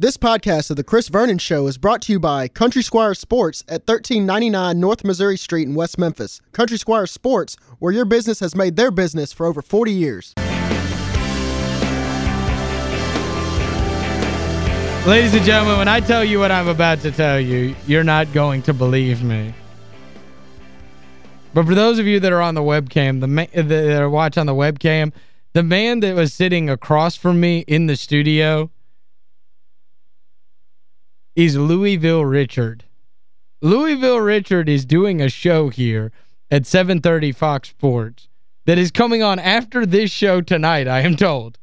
This podcast of The Chris Vernon Show is brought to you by Country Squire Sports at 1399 North Missouri Street in West Memphis. Country Squire Sports, where your business has made their business for over 40 years. Ladies and gentlemen, when I tell you what I'm about to tell you, you're not going to believe me. But for those of you that are on the webcam, the that are watch on the webcam, the man that was sitting across from me in the studio is Louisville Richard. Louisville Richard is doing a show here at 7.30 Fox Sports that is coming on after this show tonight, I am told.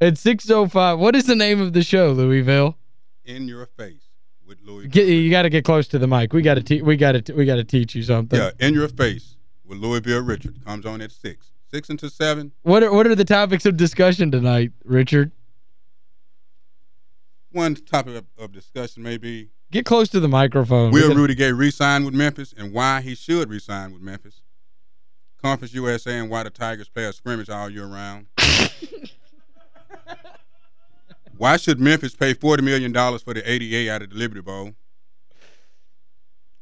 At 6.05. What is the name of the show, Louisville? In Your Face with Louisville. Get, you got to get close to the mic. We got to we got to we got to teach you something. Yeah, In Your Face with Louisville Richard comes on at 6. 6 into 7. What are, what are the topics of discussion tonight, Richard? One topic of, of discussion maybe. Get close to the microphone. Will Rudy Gay re-sign with Memphis and why he should re-sign with Memphis? Conference USA and why the Tigers play a scrimmage all year round. why should Memphis pay $40 million for the ADA out of the Liberty Bowl?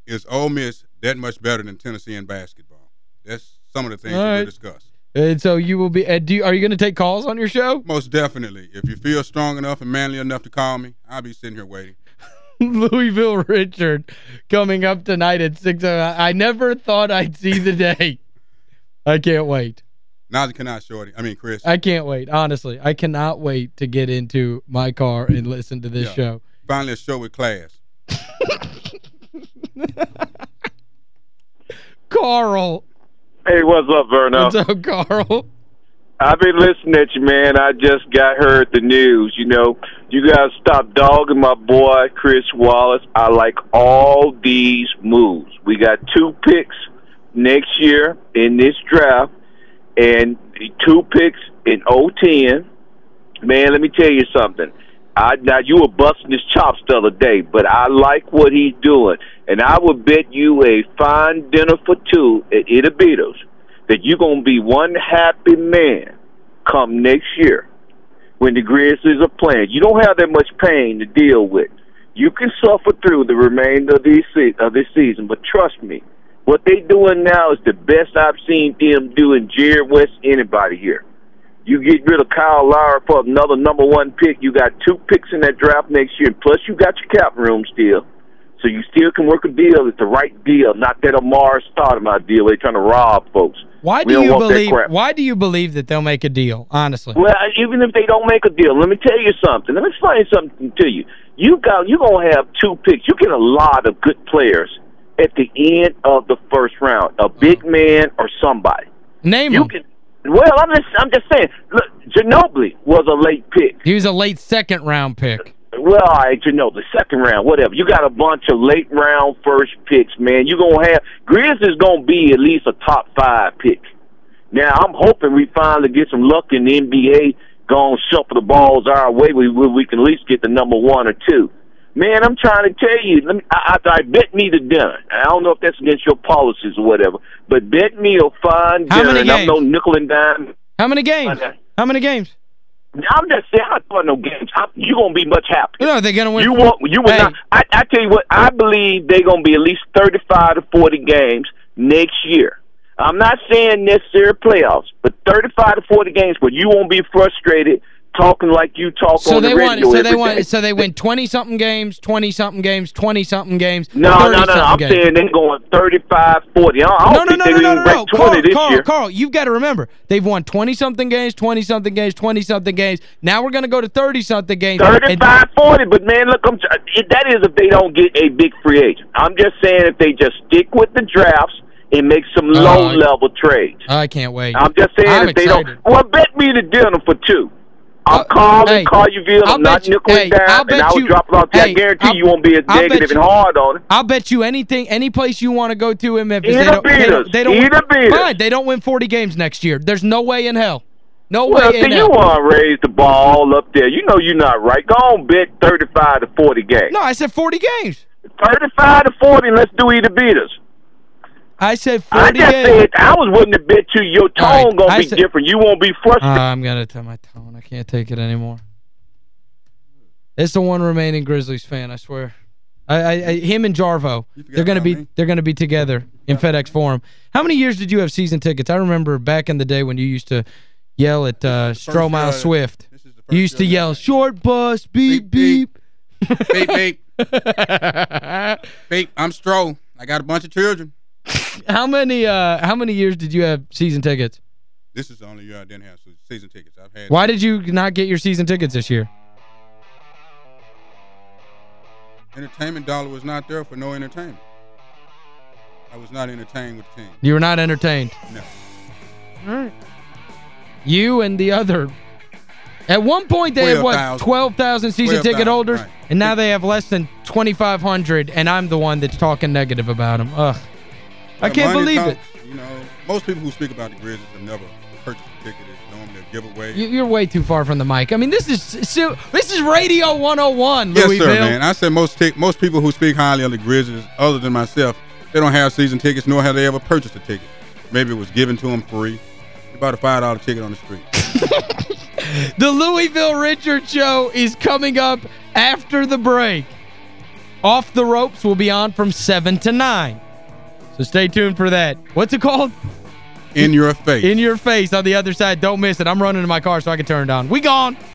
Is Ole Miss that much better than Tennessee in basketball? That's some of the things right. we'll discuss. And so you will be uh, do you, are you going to take calls on your show? Most definitely. If you feel strong enough and manly enough to call me, I'll be sitting here waiting. Louisville Richard coming up tonight at 6 I never thought I'd see the day. I can't wait. Now cannot, Shorty. I mean, Chris. I can't wait, honestly. I cannot wait to get into my car and listen to this yeah. show. Finally a show with class. Carl. Hey, what's up, Verno? What's up, Carl? I've been listening at you, man. I just got heard the news. You know, you guys stop dogging my boy Chris Wallace. I like all these moves. We got two picks next year in this draft, and two picks in 010. Man, let me tell you something. I, now you were busting his chops the other day, but I like what he's doing, and I would bet you a fine dinner for two at Itabitos that you're gonna be one happy man come next year when the Grizzlies are playing. You don't have that much pain to deal with. You can suffer through the remainder of this of this season, but trust me, what they're doing now is the best I've seen them do in Jerry West anybody here. You get rid of Kyle Lowry for another number one pick. You got two picks in that draft next year. Plus, you got your cap room still. So you still can work a deal. It's the right deal, not that Amar Stoudemire deal. They're trying to rob folks. Why do you believe why do you believe that they'll make a deal, honestly? Well, even if they don't make a deal, let me tell you something. Let me explain something to you. You got you're going to have two picks. You get a lot of good players at the end of the first round. A big uh-huh. man or somebody. Name you them. Can, well, I'm just I'm just saying. Look, Ginobili was a late pick. He was a late second round pick. Well, all right, you know, the second round, whatever. You got a bunch of late round first picks, man. You're going to have Grizz is going to be at least a top five pick. Now, I'm hoping we finally get some luck in the NBA, going to shuffle the balls our way. We, we can at least get the number one or two. Man, I'm trying to tell you. Let me, I, I, I bet me the dinner. I don't know if that's against your policies or whatever, but bet me a fine How dinner. Games? I'm no nickel and dime. How many games? How many games? I'm just saying, I'm not no games. I, you're gonna be much happier. No, they're gonna win. You want you will hey. not. I, I tell you what, I believe they're gonna be at least 35 to 40 games next year. I'm not saying necessary playoffs, but 35 to 40 games where you won't be frustrated talking like you talk so on they the radio want, so they want, So they win 20-something games, 20-something games, 20-something games, No, no, no, I'm games. saying they're going 35, 40. I don't, no, no, think no, no, going no, no, Carl, Carl. Carl, you've got to remember, they've won 20-something games, 20-something games, 20-something games. Now we're going to go to 30-something games. 35, 40, but man, look, I'm, that is if they don't get a big free agent. I'm just saying if they just stick with the drafts and make some uh, low-level trades. I can't wait. I'm just saying I'm if excited. they don't. Well, bet me the dinner for two. I'm uh, calling hey, Collierville. I'm not nickel hey, down, and I will drop it off. Hey, I guarantee I'll, you won't be as negative and hard on it. I'll bet you anything, any place you want to go to in Memphis. Either they don't, they don't, they don't Either win, fine, they don't win 40 games next year. There's no way in hell. No well, way in you hell. You want to raise the ball up there. You know you're not right. Go on, bet 35 to 40 games. No, I said 40 games. 35 to 40, let's do either beaters. I said 40 I just said I was willing to bet you your tone right, going to be said, different. You won't be frustrated. Uh, I'm going to tell my tone. I can't take it anymore. It's the one remaining Grizzlies fan, I swear. I, I, I him and Jarvo, they're going to be me. they're going to be together in FedEx Forum. How many years did you have season tickets? I remember back in the day when you used to yell at uh, First Stromile Swift. This is the You used to yell, had- short bus, beep, beep. beep, beep, beep. I'm Stroh. I got a bunch of children. How many uh how many years did you have season tickets? This is the only year I didn't have season tickets. I've had Why did you not get your season tickets this year? entertainment dollar was not there for no entertainment. I was not entertained with the team. You were not entertained. No. You and the other. At one point, they had, what, 12,000. 12,000 season 12,000, ticket holders? right. And now they have less than 2,500, and I'm the one that's talking negative about them. Ugh. I can't believe it. You know, most people who speak about the Grizzlies have never purchased a ticket. It's normally a giveaway. You- You're way too far from the mic. I mean, this is this is Radio 101, yes, Louisville. sir, man. I said most most people who speak highly of the Grizzlies, other than myself, they don't have season tickets, nor have they ever purchased a ticket. Maybe it was given to them free. They bought a $5 ticket on the street. The Louisville Richard Show is coming up after the break. Off the Ropes will be on from 7 to 9. So stay tuned for that. What's it called? In your face. In your face on the other side. Don't miss it. I'm running to my car so I can turn it on. We gone.